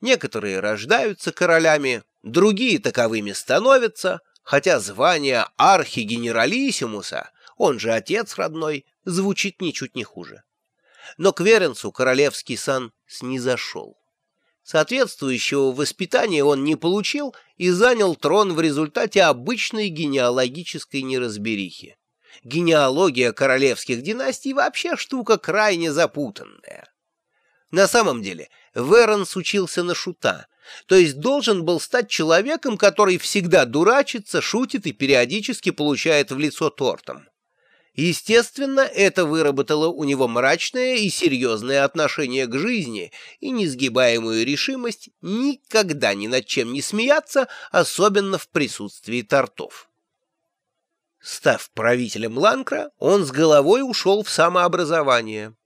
Некоторые рождаются королями, другие таковыми становятся, хотя звание архигенералиссимуса, он же отец родной, звучит ничуть не хуже. Но к Веренцу королевский сан снизошел. Соответствующего воспитания он не получил и занял трон в результате обычной генеалогической неразберихи. Генеалогия королевских династий вообще штука крайне запутанная. На самом деле, Веренс учился на шута, то есть должен был стать человеком, который всегда дурачится, шутит и периодически получает в лицо тортом. Естественно, это выработало у него мрачное и серьезное отношение к жизни и несгибаемую решимость никогда ни над чем не смеяться, особенно в присутствии тортов. Став правителем Ланкра, он с головой ушел в самообразование.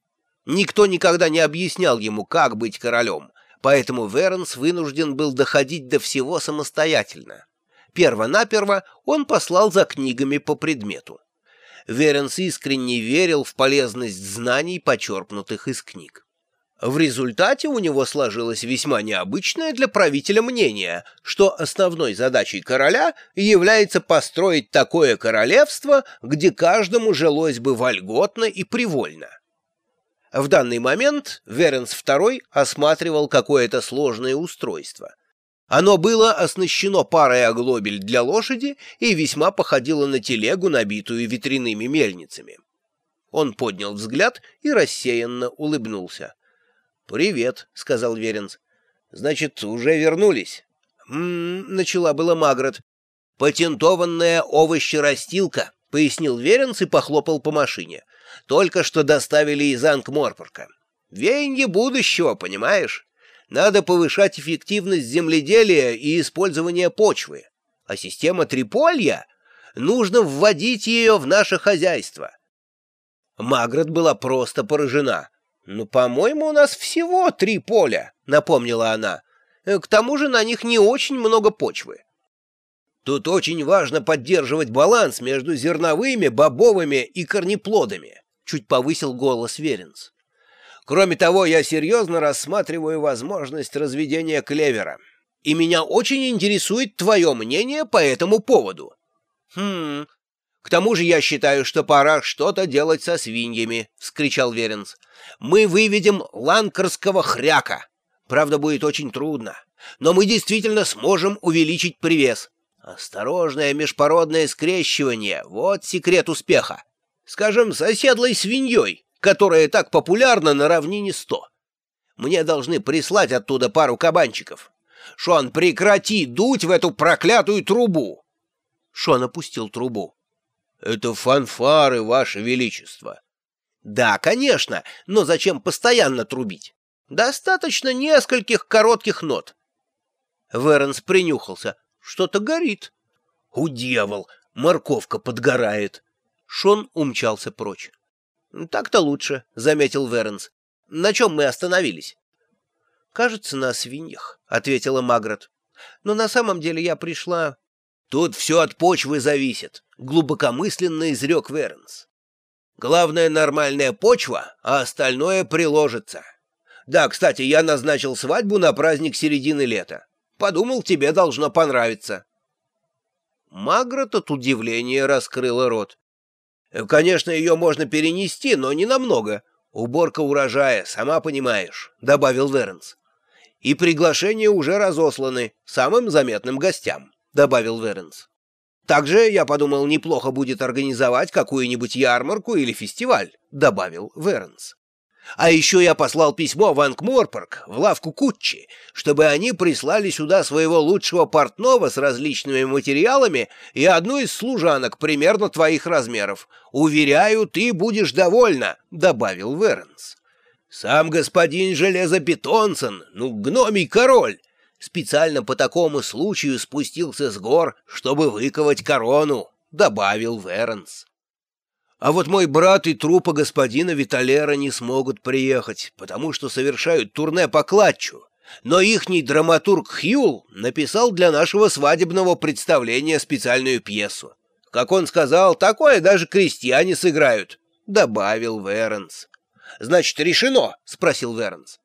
Никто никогда не объяснял ему, как быть королем, поэтому Вернс вынужден был доходить до всего самостоятельно. Перво-наперво он послал за книгами по предмету. Веренс искренне верил в полезность знаний, почерпнутых из книг. В результате у него сложилось весьма необычное для правителя мнение, что основной задачей короля является построить такое королевство, где каждому жилось бы вольготно и привольно. В данный момент Веренс II осматривал какое-то сложное устройство — оно было оснащено парой оглобель для лошади и весьма походило на телегу, набитую ветряными мельницами. Он поднял взгляд и рассеянно улыбнулся. «Привет», — сказал Веренц. «Значит, уже вернулись?» «М -м, начала была Магрот. «Патентованная овощерастилка», — пояснил Веренц и похлопал по машине. «Только что доставили из Ангморпорка. Веяние будущего, понимаешь?» Надо повышать эффективность земледелия и использования почвы. А система Триполья нужно вводить ее в наше хозяйство. Магрот была просто поражена. «Ну, по-моему, у нас всего три поля», — напомнила она. «К тому же на них не очень много почвы». «Тут очень важно поддерживать баланс между зерновыми, бобовыми и корнеплодами», — чуть повысил голос Веренс. Кроме того, я серьезно рассматриваю возможность разведения клевера. И меня очень интересует твое мнение по этому поводу. Хм... К тому же я считаю, что пора что-то делать со свиньями, — вскричал Веренс. Мы выведем ланкарского хряка. Правда, будет очень трудно. Но мы действительно сможем увеличить привес. Осторожное межпородное скрещивание — вот секрет успеха. Скажем, с свиньей которая так популярна на равнине 100. Мне должны прислать оттуда пару кабанчиков. Шон, прекрати дуть в эту проклятую трубу!» Шон опустил трубу. «Это фанфары, Ваше Величество!» «Да, конечно, но зачем постоянно трубить? Достаточно нескольких коротких нот». Веренс принюхался. «Что-то горит». «У дьявол! Морковка подгорает!» Шон умчался прочь. «Так-то лучше», — заметил Веренс. «На чем мы остановились?» «Кажется, на свиньях», — ответила Магрот. «Но на самом деле я пришла...» «Тут все от почвы зависит», — глубокомысленно изрек Веренс. «Главное — нормальная почва, а остальное приложится. Да, кстати, я назначил свадьбу на праздник середины лета. Подумал, тебе должно понравиться». Магрот от удивления раскрыла рот. Конечно, ее можно перенести, но не намного. Уборка урожая, сама понимаешь, — добавил Вернс. И приглашения уже разосланы самым заметным гостям, — добавил Вернс. Также, я подумал, неплохо будет организовать какую-нибудь ярмарку или фестиваль, — добавил Вернс. А еще я послал письмо в Ангморпорг, в лавку Кутчи, чтобы они прислали сюда своего лучшего портного с различными материалами и одну из служанок примерно твоих размеров. Уверяю, ты будешь довольна», — добавил Вернс. «Сам господин Железобетонсон, ну, гномий король, специально по такому случаю спустился с гор, чтобы выковать корону», — добавил Вернс. А вот мой брат и трупа господина Виталера не смогут приехать, потому что совершают турне по клатчу. Но ихний драматург Хьюл написал для нашего свадебного представления специальную пьесу. Как он сказал, такое даже крестьяне сыграют, — добавил Вернс. — Значит, решено? — спросил Вернс.